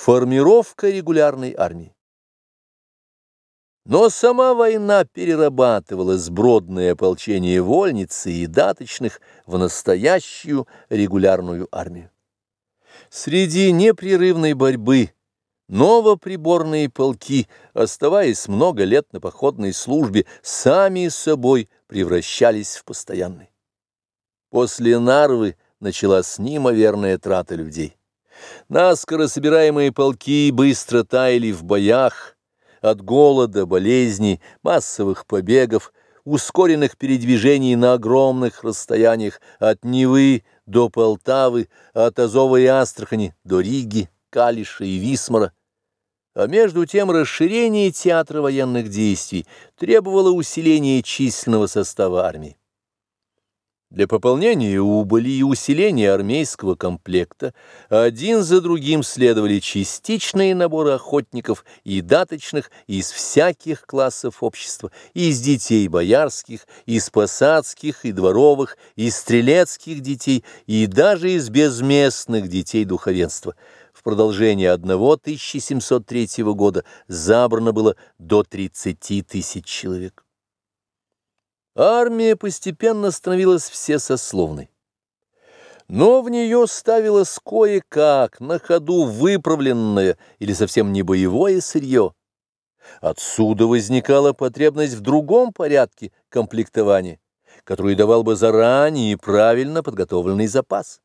Формировка регулярной армии. Но сама война перерабатывала сбродное ополчение вольницы и даточных в настоящую регулярную армию. Среди непрерывной борьбы новоприборные полки, оставаясь много лет на походной службе, сами собой превращались в постоянные. После Нарвы началась неимоверная трата людей. Наскоро собираемые полки быстро таяли в боях, от голода, болезней, массовых побегов, ускоренных передвижений на огромных расстояниях от Невы до Полтавы, от Азова и Астрахани до Риги, Калиша и Висмара. А между тем расширение театра военных действий требовало усиления численного состава армии. Для пополнения убыли и усиления армейского комплекта один за другим следовали частичные наборы охотников и даточных из всяких классов общества, из детей боярских, из посадских и дворовых, из стрелецких детей и даже из безместных детей духовенства. В продолжение одного 1703 года забрано было до 30 тысяч человек. Армия постепенно становилась всесословной. Но в нее ставилось кое-как, на ходу выправленное или совсем не боевое сырье. Отсюда возникала потребность в другом порядке комплектования, который давал бы заранее правильно подготовленный запас.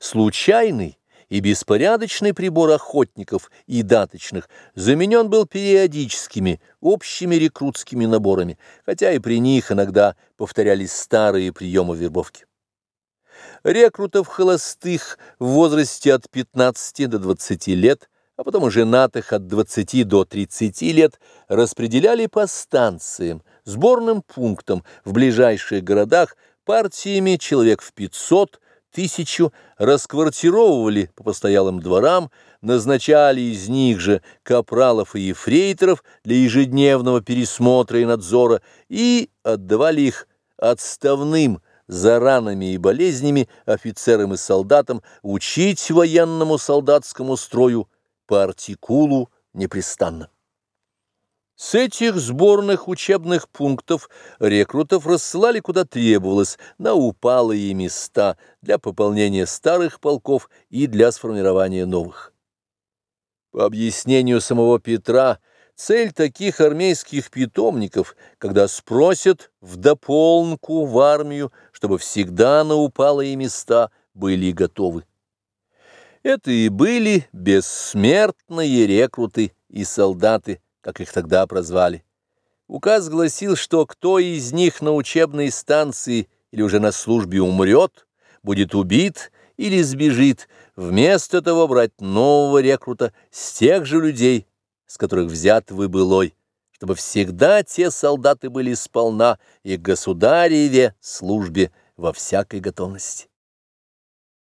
Случайный и беспорядочный прибор охотников и даточных заменен был периодическими, общими рекрутскими наборами, хотя и при них иногда повторялись старые приемы вербовки. Рекрутов холостых в возрасте от 15 до 20 лет, а потом и женатых от 20 до 30 лет распределяли по станциям, сборным пунктам в ближайших городах партиями человек в 500 тысячу расквартировывали по постоялым дворам, назначали из них же капралов и ефрейторов для ежедневного пересмотра и надзора и отдавали их отставным за ранами и болезнями офицерам и солдатам учить военному солдатскому строю по артикулу непрестанно. С этих сборных учебных пунктов рекрутов рассылали куда требовалось на упалые места для пополнения старых полков и для сформирования новых. По объяснению самого Петра, цель таких армейских питомников, когда спросят в дополнку в армию, чтобы всегда на упалые места были готовы. Это и были бессмертные рекруты и солдаты, как их тогда прозвали. Указ гласил, что кто из них на учебной станции или уже на службе умрет, будет убит или сбежит, вместо того брать нового рекрута с тех же людей, с которых взят вы былой, чтобы всегда те солдаты были сполна и государеве службе во всякой готовности.